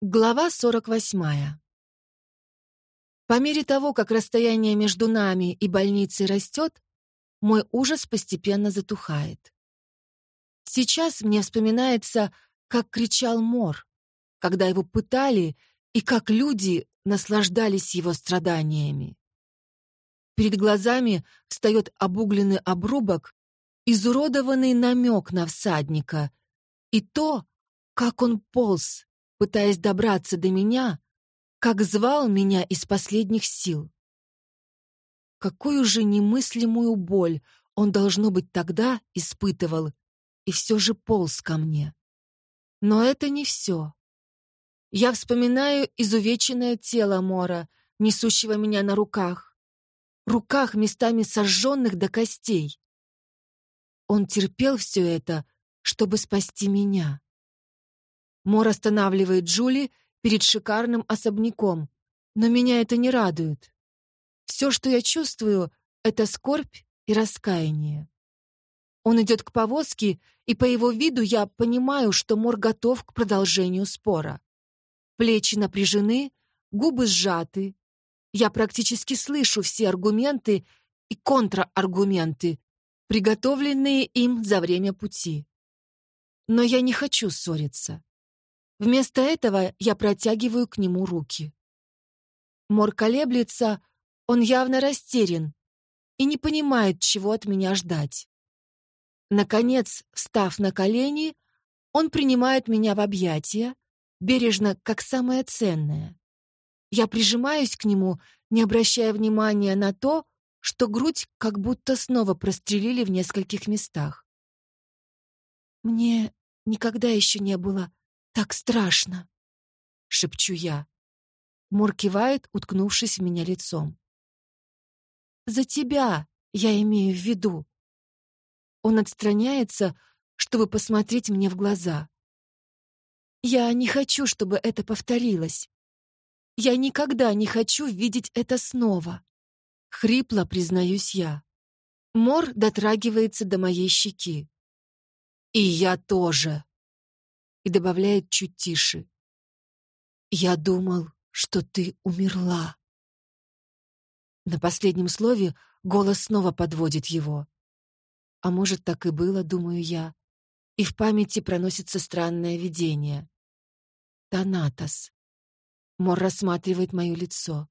Глава 48. По мере того, как расстояние между нами и больницей растет, мой ужас постепенно затухает. Сейчас мне вспоминается, как кричал Мор, когда его пытали, и как люди наслаждались его страданиями. Перед глазами встает обугленный обрубок, изуродованный намек на всадника, и то, как он полз, пытаясь добраться до меня, как звал меня из последних сил. Какую же немыслимую боль он, должно быть, тогда испытывал и все же полз ко мне. Но это не все. Я вспоминаю изувеченное тело Мора, несущего меня на руках. Руках, местами сожженных до костей. Он терпел все это, чтобы спасти меня. Мор останавливает Джули перед шикарным особняком, но меня это не радует. Все, что я чувствую, это скорбь и раскаяние. Он идет к повозке, и по его виду я понимаю, что Мор готов к продолжению спора. Плечи напряжены, губы сжаты. Я практически слышу все аргументы и контраргументы, приготовленные им за время пути. Но я не хочу ссориться. Вместо этого я протягиваю к нему руки. Мор колеблется, он явно растерян и не понимает, чего от меня ждать. Наконец, встав на колени, он принимает меня в объятия, бережно, как самое ценное. Я прижимаюсь к нему, не обращая внимания на то, что грудь как будто снова прострелили в нескольких местах. Мне никогда еще не было так страшно!» — шепчу я. Мор кивает, уткнувшись в меня лицом. «За тебя я имею в виду». Он отстраняется, чтобы посмотреть мне в глаза. «Я не хочу, чтобы это повторилось. Я никогда не хочу видеть это снова». Хрипло признаюсь я. Мор дотрагивается до моей щеки. «И я тоже», и добавляет чуть тише. «Я думал, что ты умерла». На последнем слове голос снова подводит его. А может, так и было, думаю я. И в памяти проносится странное видение. Танатос. Мор рассматривает мое лицо.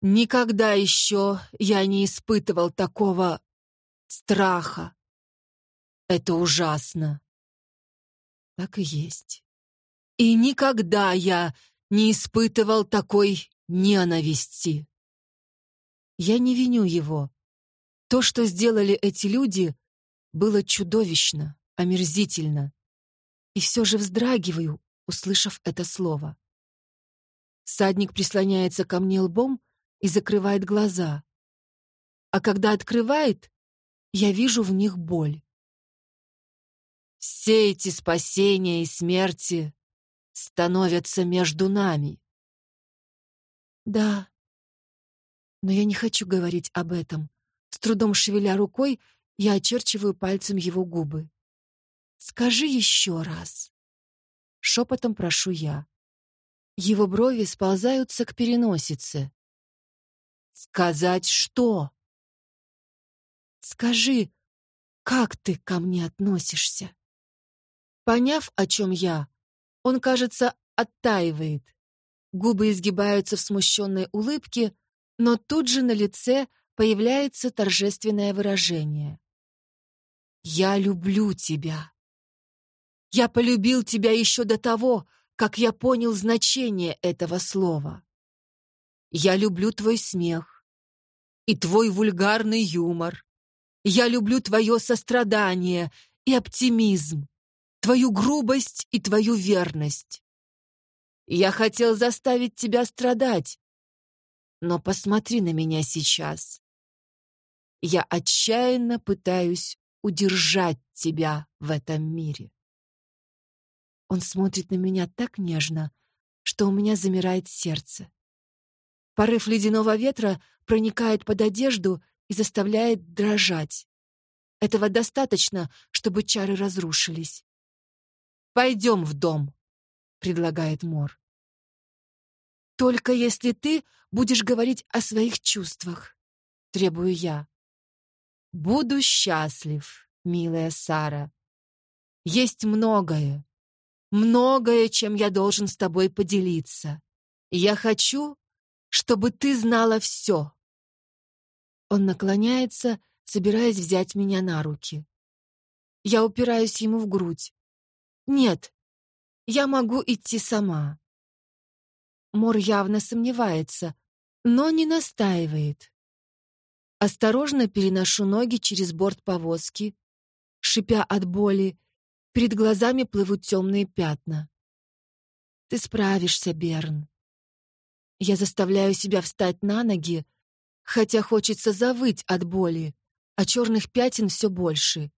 Никогда еще я не испытывал такого страха. Это ужасно. Так и есть. И никогда я не испытывал такой ненависти. Я не виню его. То, что сделали эти люди, было чудовищно, омерзительно. И все же вздрагиваю, услышав это слово. Садник прислоняется ко мне лбом и закрывает глаза. А когда открывает, я вижу в них боль. Все эти спасения и смерти становятся между нами. Да, но я не хочу говорить об этом. С трудом шевеля рукой, я очерчиваю пальцем его губы. «Скажи еще раз». Шепотом прошу я. Его брови сползаются к переносице. «Сказать что?» «Скажи, как ты ко мне относишься?» Поняв, о чем я, он, кажется, оттаивает. Губы изгибаются в смущенной улыбке, но тут же на лице появляется торжественное выражение. «Я люблю тебя. Я полюбил тебя еще до того, как я понял значение этого слова. Я люблю твой смех и твой вульгарный юмор. Я люблю твое сострадание и оптимизм твою грубость и твою верность. Я хотел заставить тебя страдать, но посмотри на меня сейчас. Я отчаянно пытаюсь удержать тебя в этом мире. Он смотрит на меня так нежно, что у меня замирает сердце. Порыв ледяного ветра проникает под одежду и заставляет дрожать. Этого достаточно, чтобы чары разрушились. «Пойдем в дом», — предлагает Мор. Только если ты будешь говорить о своих чувствах, требую я. Буду счастлив, милая Сара. Есть многое, многое, чем я должен с тобой поделиться. Я хочу, чтобы ты знала все. Он наклоняется, собираясь взять меня на руки. Я упираюсь ему в грудь. Нет, я могу идти сама. Мор явно сомневается, но не настаивает. Осторожно переношу ноги через борт повозки. Шипя от боли, перед глазами плывут темные пятна. Ты справишься, Берн. Я заставляю себя встать на ноги, хотя хочется завыть от боли, а черных пятен все больше.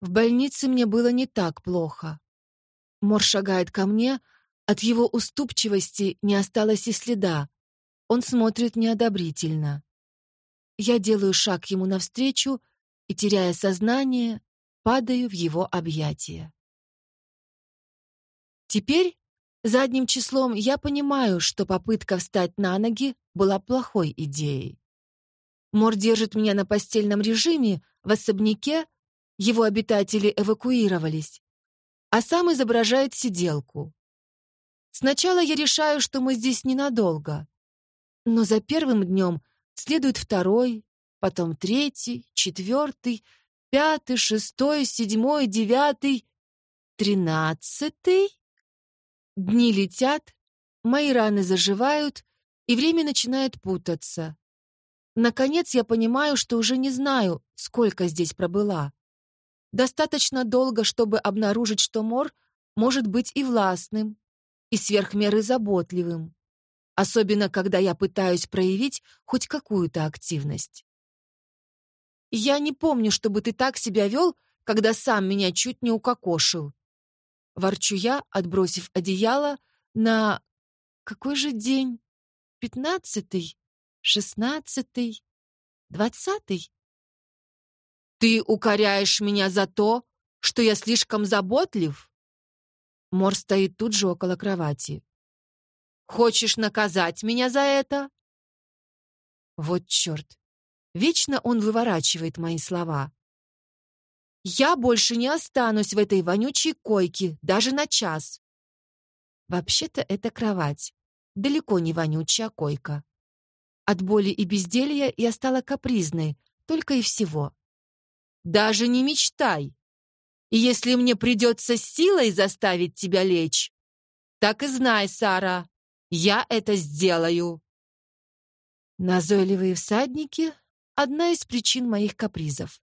В больнице мне было не так плохо. Мор шагает ко мне, от его уступчивости не осталось и следа. Он смотрит неодобрительно. Я делаю шаг ему навстречу и, теряя сознание, падаю в его объятия. Теперь, задним числом, я понимаю, что попытка встать на ноги была плохой идеей. Мор держит меня на постельном режиме в особняке, его обитатели эвакуировались, а сам изображает сиделку. Сначала я решаю, что мы здесь ненадолго. Но за первым днем следует второй, потом третий, четвертый, пятый, шестой, седьмой, девятый, тринадцатый. Дни летят, мои раны заживают, и время начинает путаться. Наконец я понимаю, что уже не знаю, сколько здесь пробыла. Достаточно долго, чтобы обнаружить, что Мор может быть и властным, и сверхмеры заботливым, особенно когда я пытаюсь проявить хоть какую-то активность. «Я не помню, чтобы ты так себя вел, когда сам меня чуть не укокошил». Ворчу я, отбросив одеяло на... Какой же день? Пятнадцатый? Шестнадцатый? Двадцатый? «Ты укоряешь меня за то, что я слишком заботлив?» Мор стоит тут же около кровати. «Хочешь наказать меня за это?» Вот черт. Вечно он выворачивает мои слова. «Я больше не останусь в этой вонючей койке даже на час». Вообще-то это кровать. Далеко не вонючая койка. От боли и безделья я стала капризной, только и всего. Даже не мечтай. И если мне придется силой заставить тебя лечь, так и знай, Сара, я это сделаю. Назойливые всадники — одна из причин моих капризов.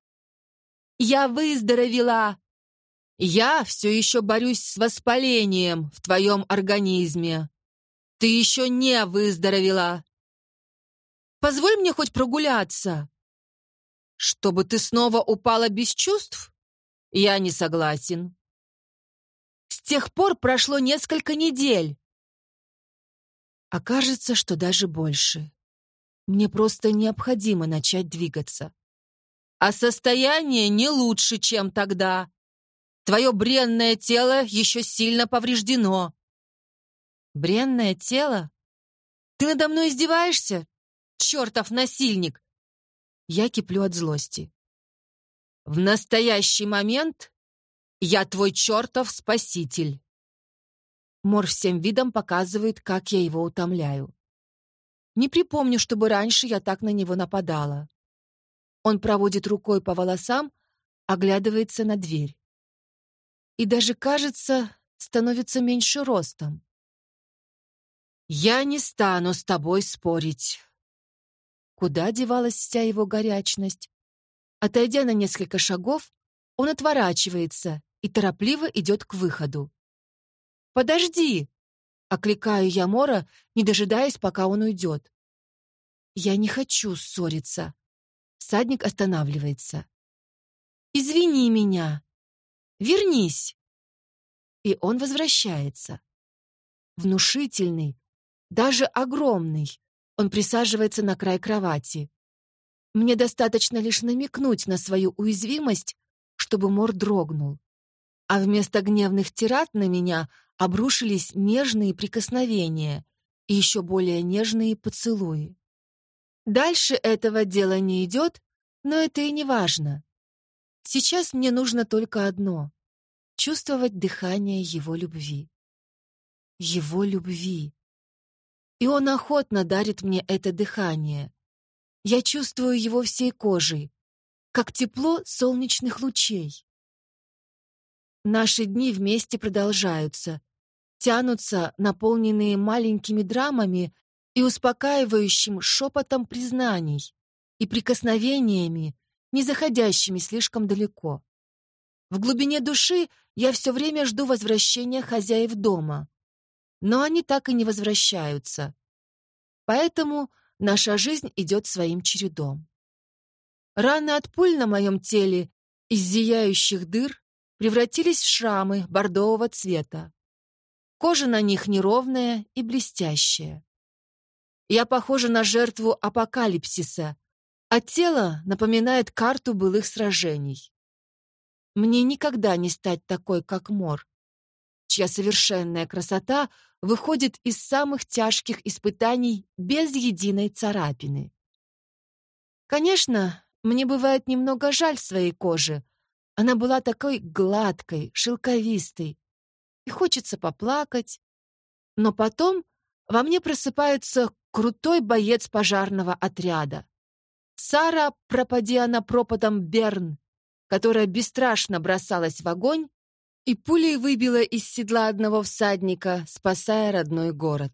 Я выздоровела. Я все еще борюсь с воспалением в твоем организме. Ты еще не выздоровела. Позволь мне хоть прогуляться. Чтобы ты снова упала без чувств? Я не согласен. С тех пор прошло несколько недель. Окажется, что даже больше. Мне просто необходимо начать двигаться. А состояние не лучше, чем тогда. Твое бренное тело еще сильно повреждено. Бренное тело? Ты надо мной издеваешься? Чертов насильник! Я киплю от злости. В настоящий момент я твой чертов спаситель. Мор всем видом показывает, как я его утомляю. Не припомню, чтобы раньше я так на него нападала. Он проводит рукой по волосам, оглядывается на дверь. И даже, кажется, становится меньше ростом. «Я не стану с тобой спорить. Куда девалась вся его горячность? Отойдя на несколько шагов, он отворачивается и торопливо идет к выходу. «Подожди!» — окликаю я Мора, не дожидаясь, пока он уйдет. «Я не хочу ссориться». Садник останавливается. «Извини меня. Вернись!» И он возвращается. Внушительный, даже огромный, он присаживается на край кровати. Мне достаточно лишь намекнуть на свою уязвимость, чтобы Мор дрогнул. А вместо гневных тират на меня обрушились нежные прикосновения, и еще более нежные поцелуи. Дальше этого дела не идет, но это и не важно. Сейчас мне нужно только одно — чувствовать дыхание его любви. Его любви. И он охотно дарит мне это дыхание. Я чувствую его всей кожей, как тепло солнечных лучей. Наши дни вместе продолжаются, тянутся, наполненные маленькими драмами и успокаивающим шепотом признаний и прикосновениями, не заходящими слишком далеко. В глубине души я все время жду возвращения хозяев дома, но они так и не возвращаются. Поэтому наша жизнь идет своим чередом. Раны от пуль на моем теле из зияющих дыр превратились в шрамы бордового цвета. Кожа на них неровная и блестящая. Я похожа на жертву апокалипсиса, а тело напоминает карту былых сражений. Мне никогда не стать такой, как Мор, чья совершенная красота выходит из самых тяжких испытаний без единой царапины. Конечно, мне бывает немного жаль своей кожи. Она была такой гладкой, шелковистой, и хочется поплакать. Но потом во мне просыпается крутой боец пожарного отряда. Сара, пропади она пропадом Берн, которая бесстрашно бросалась в огонь и пулей выбила из седла одного всадника, спасая родной город.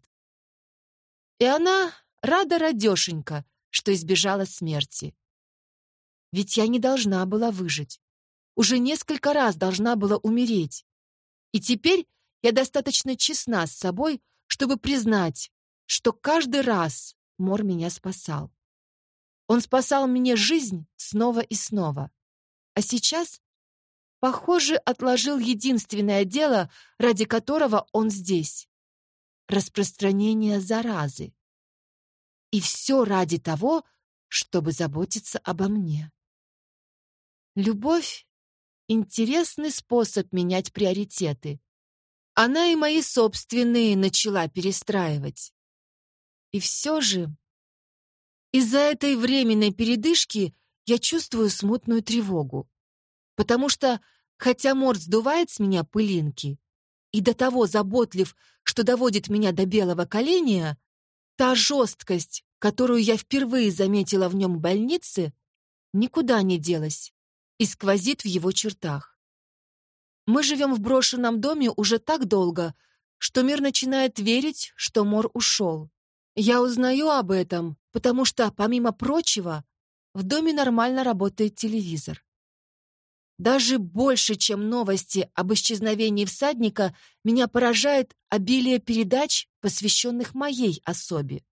И она рада радешенька, что избежала смерти. Ведь я не должна была выжить. Уже несколько раз должна была умереть. И теперь я достаточно честна с собой, чтобы признать, что каждый раз Мор меня спасал. Он спасал мне жизнь снова и снова. А сейчас, похоже, отложил единственное дело, ради которого он здесь — распространение заразы. И все ради того, чтобы заботиться обо мне. Любовь — интересный способ менять приоритеты. Она и мои собственные начала перестраивать. И все же из-за этой временной передышки я чувствую смутную тревогу. Потому что, хотя Морд сдувает с меня пылинки и до того заботлив, что доводит меня до белого коленя, та жесткость, которую я впервые заметила в нем в больнице, никуда не делась и сквозит в его чертах. Мы живем в брошенном доме уже так долго, что мир начинает верить, что Мор ушел. Я узнаю об этом, потому что, помимо прочего, в доме нормально работает телевизор. Даже больше, чем новости об исчезновении всадника, меня поражает обилие передач, посвященных моей особе.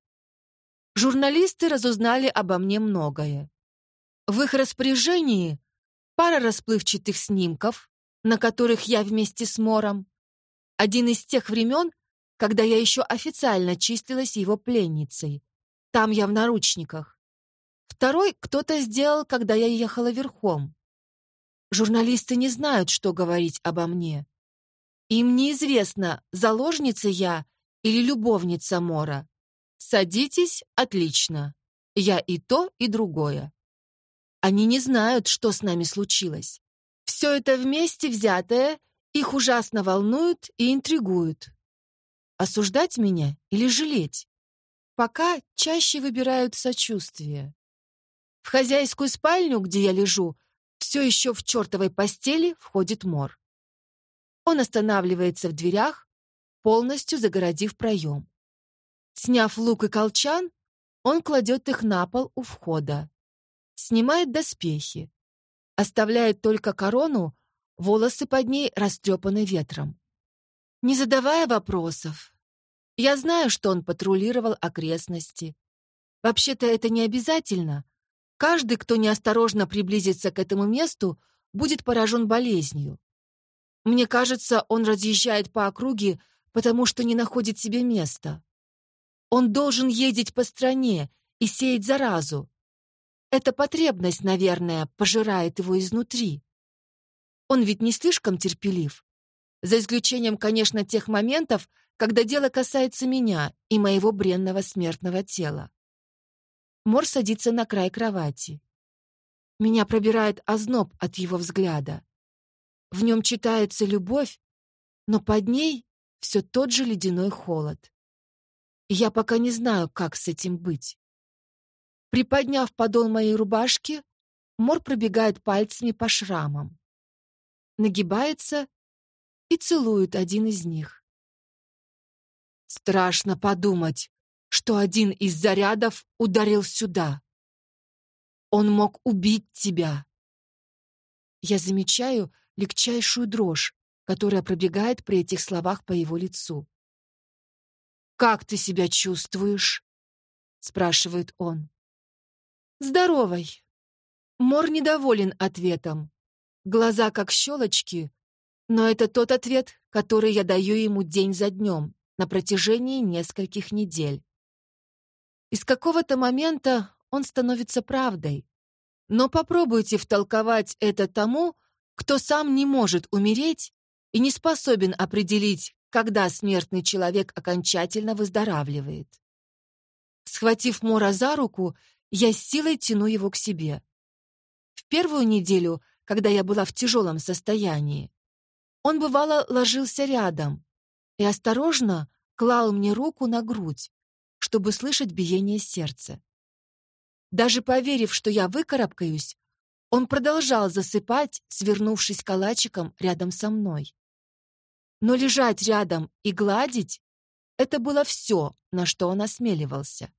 Журналисты разузнали обо мне многое. В их распоряжении пара расплывчатых снимков, на которых я вместе с Мором. Один из тех времен, когда я еще официально числилась его пленницей. Там я в наручниках. Второй кто-то сделал, когда я ехала верхом. Журналисты не знают, что говорить обо мне. Им неизвестно, заложница я или любовница Мора. Садитесь, отлично. Я и то, и другое. Они не знают, что с нами случилось. Все это вместе взятое их ужасно волнует и интригует. Осуждать меня или жалеть? Пока чаще выбирают сочувствие. В хозяйскую спальню, где я лежу, все еще в чертовой постели входит Мор. Он останавливается в дверях, полностью загородив проем. Сняв лук и колчан, он кладет их на пол у входа снимает доспехи, оставляет только корону, волосы под ней растрепаны ветром. Не задавая вопросов, я знаю, что он патрулировал окрестности. Вообще-то это не обязательно. Каждый, кто неосторожно приблизится к этому месту, будет поражен болезнью. Мне кажется, он разъезжает по округе, потому что не находит себе места. Он должен ездить по стране и сеять заразу, эта потребность, наверное, пожирает его изнутри. Он ведь не слишком терпелив. За исключением, конечно, тех моментов, когда дело касается меня и моего бренного смертного тела. Мор садится на край кровати. Меня пробирает озноб от его взгляда. В нем читается любовь, но под ней все тот же ледяной холод. Я пока не знаю, как с этим быть. Приподняв подол моей рубашки, Мор пробегает пальцами по шрамам. Нагибается и целует один из них. Страшно подумать, что один из зарядов ударил сюда. Он мог убить тебя. Я замечаю легчайшую дрожь, которая пробегает при этих словах по его лицу. «Как ты себя чувствуешь?» — спрашивает он. «Здоровой». Мор недоволен ответом. Глаза как щелочки, но это тот ответ, который я даю ему день за днем на протяжении нескольких недель. Из какого-то момента он становится правдой. Но попробуйте втолковать это тому, кто сам не может умереть и не способен определить, когда смертный человек окончательно выздоравливает. Схватив Мора за руку, я с силой тяну его к себе. В первую неделю, когда я была в тяжелом состоянии, он бывало ложился рядом и осторожно клал мне руку на грудь, чтобы слышать биение сердца. Даже поверив, что я выкарабкаюсь, он продолжал засыпать, свернувшись калачиком рядом со мной. Но лежать рядом и гладить — это было все, на что он осмеливался.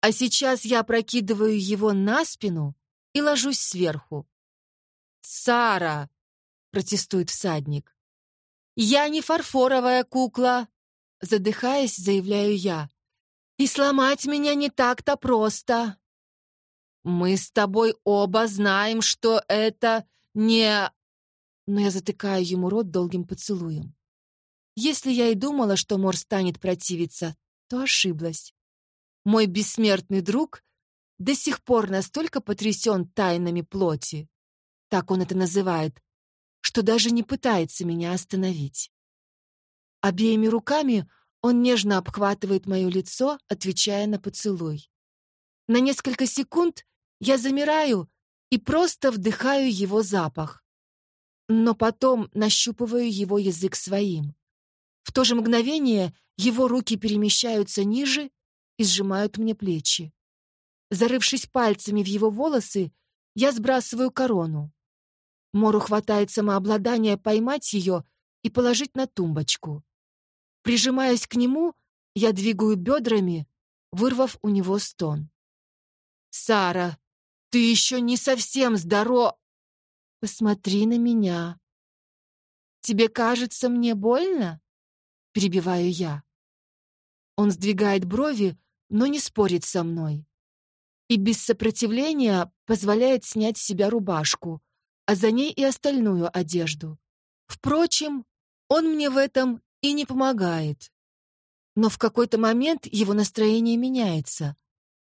А сейчас я прокидываю его на спину и ложусь сверху. «Сара!» — протестует всадник. «Я не фарфоровая кукла!» Задыхаясь, заявляю я. И сломать меня не так-то просто. Мы с тобой оба знаем, что это не... Но я затыкаю ему рот долгим поцелуем. Если я и думала, что Мор станет противиться, то ошиблась. Мой бессмертный друг до сих пор настолько потрясен тайнами плоти, так он это называет, что даже не пытается меня остановить. Обеими руками он нежно обхватывает мое лицо, отвечая на поцелуй. На несколько секунд я замираю и просто вдыхаю его запах. Но потом нащупываю его язык своим. В то же мгновение его руки перемещаются ниже и сжимают мне плечи. Зарывшись пальцами в его волосы, я сбрасываю корону. Мору хватает самообладания поймать ее и положить на тумбочку. Прижимаясь к нему, я двигаю бедрами, вырвав у него стон. «Сара, ты еще не совсем здоров...» «Посмотри на меня». «Тебе кажется мне больно?» Перебиваю я. Он сдвигает брови, но не спорит со мной. И без сопротивления позволяет снять с себя рубашку, а за ней и остальную одежду. Впрочем, он мне в этом и не помогает. Но в какой-то момент его настроение меняется.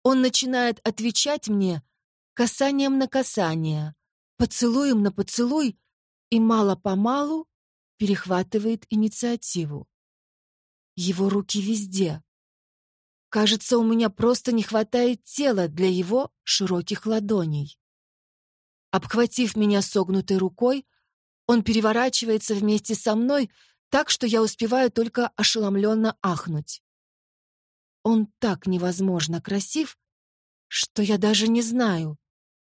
Он начинает отвечать мне касанием на касание, поцелуем на поцелуй и мало-помалу перехватывает инициативу. Его руки везде. Кажется, у меня просто не хватает тела для его широких ладоней. Обхватив меня согнутой рукой, он переворачивается вместе со мной, так что я успеваю только ошеломленно ахнуть. Он так невозможно красив, что я даже не знаю,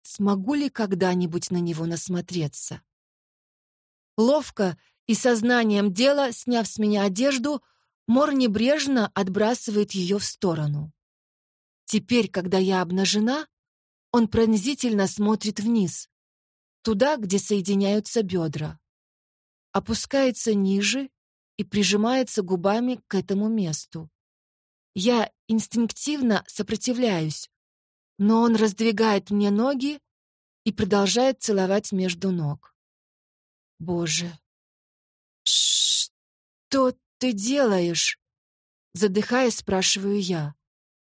смогу ли когда-нибудь на него насмотреться. Ловко и сознанием дела, сняв с меня одежду, Мор небрежно отбрасывает ее в сторону. Теперь, когда я обнажена, он пронзительно смотрит вниз, туда, где соединяются бедра опускается ниже и прижимается губами к этому месту. Я инстинктивно сопротивляюсь, но он раздвигает мне ноги и продолжает целовать между ног. Боже, что ты делаешь? Задыхаясь, спрашиваю я.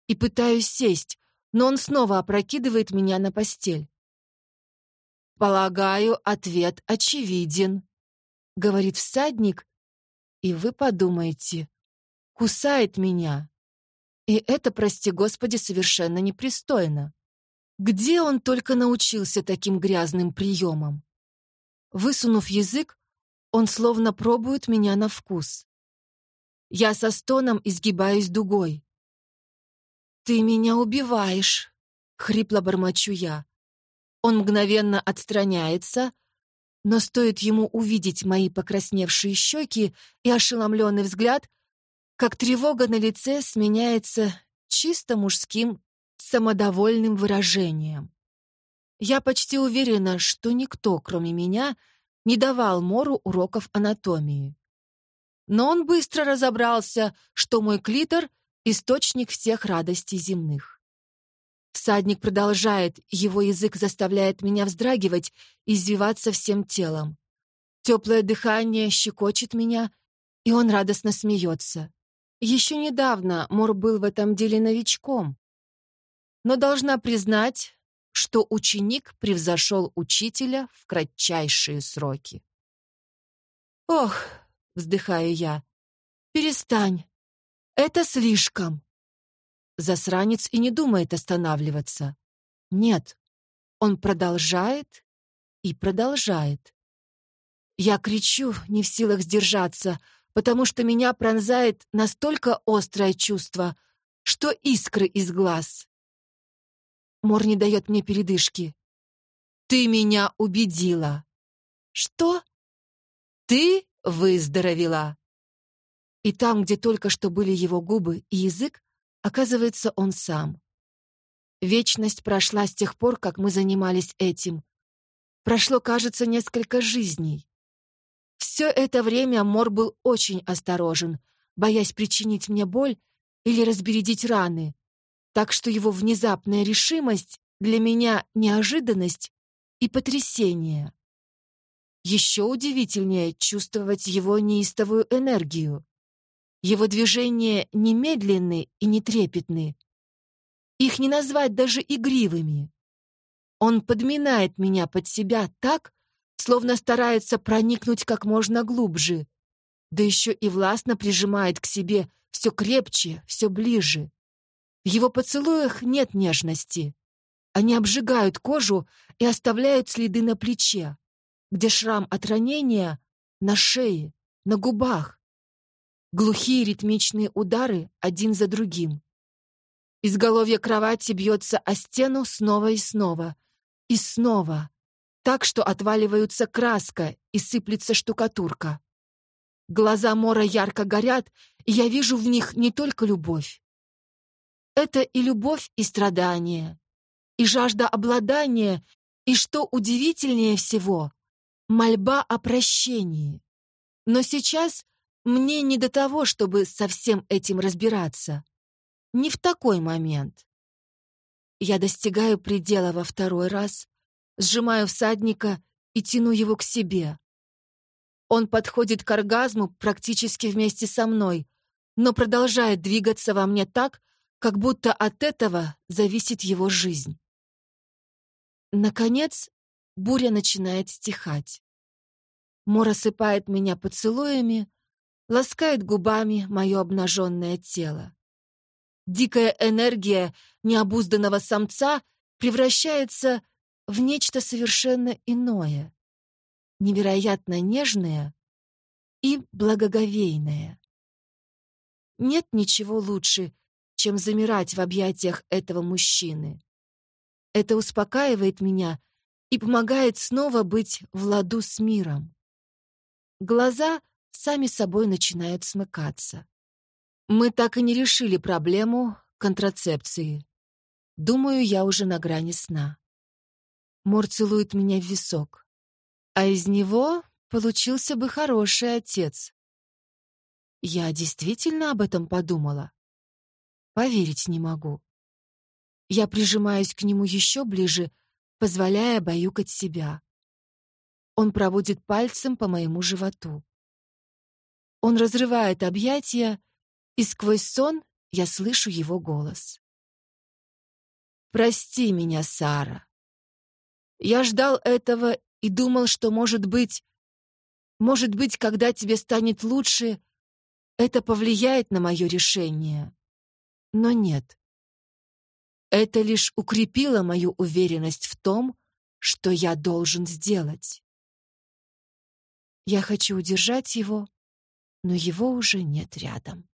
И пытаюсь сесть, но он снова опрокидывает меня на постель. Полагаю, ответ очевиден говорит всадник, и вы подумаете, кусает меня. И это, прости господи, совершенно непристойно. Где он только научился таким грязным приемам? Высунув язык, он словно пробует меня на вкус. Я со стоном изгибаюсь дугой. «Ты меня убиваешь!» — хрипло бормочу я. Он мгновенно отстраняется, но стоит ему увидеть мои покрасневшие щеки и ошеломленный взгляд, как тревога на лице сменяется чисто мужским самодовольным выражением. Я почти уверена, что никто, кроме меня, не давал Мору уроков анатомии. Но он быстро разобрался, что мой клитор — источник всех радостей земных. Всадник продолжает, его язык заставляет меня вздрагивать извиваться всем телом. Теплое дыхание щекочет меня, и он радостно смеется. Еще недавно Мор был в этом деле новичком, но должна признать, что ученик превзошел учителя в кратчайшие сроки. «Ох!» — вздыхаю я. «Перестань! Это слишком!» Засранец и не думает останавливаться. Нет, он продолжает и продолжает. Я кричу, не в силах сдержаться, потому что меня пронзает настолько острое чувство, что искры из глаз. Мор не дает мне передышки. «Ты меня убедила!» «Что?» «Ты выздоровела!» И там, где только что были его губы и язык, оказывается он сам. Вечность прошла с тех пор, как мы занимались этим. Прошло, кажется, несколько жизней. Все это время Мор был очень осторожен, боясь причинить мне боль или разбередить раны, так что его внезапная решимость для меня неожиданность и потрясение. Еще удивительнее чувствовать его неистовую энергию. Его движения немедленны и нетрепетны. Их не назвать даже игривыми. Он подминает меня под себя так, словно старается проникнуть как можно глубже, да еще и властно прижимает к себе все крепче, все ближе. В его поцелуях нет нежности. Они обжигают кожу и оставляют следы на плече, где шрам от ранения на шее, на губах. Глухие ритмичные удары один за другим. Изголовье кровати бьется о стену снова и снова. И снова. Так, что отваливаются краска и сыплется штукатурка. Глаза Мора ярко горят, и я вижу в них не только любовь. Это и любовь, и страдание, и жажда обладания, и, что удивительнее всего, мольба о прощении. Но сейчас мне не до того, чтобы со всем этим разбираться. Не в такой момент. Я достигаю предела во второй раз, сжимаю всадника и тяну его к себе. Он подходит к оргазму практически вместе со мной, но продолжает двигаться во мне так, как будто от этого зависит его жизнь. Наконец, буря начинает стихать. Мора сыпает меня поцелуями, ласкает губами мое обнаженное тело. Дикая энергия необузданного самца превращается в нечто совершенно иное, невероятно нежное и благоговейное. Нет ничего лучше, чем замирать в объятиях этого мужчины. Это успокаивает меня и помогает снова быть в ладу с миром. Глаза сами собой начинают смыкаться. Мы так и не решили проблему контрацепции. Думаю, я уже на грани сна. Мор целует меня в висок. А из него получился бы хороший отец. Я действительно об этом подумала. Поверить не могу. Я прижимаюсь к нему еще ближе, позволяя баюкать себя. Он проводит пальцем по моему животу. Он разрывает объятия, и сквозь сон я слышу его голос. «Прости меня, Сара. Я ждал этого и думал, что, может быть, может быть, когда тебе станет лучше, это повлияет на мое решение. Но нет. Это лишь укрепило мою уверенность в том, что я должен сделать. Я хочу удержать его, но его уже нет рядом.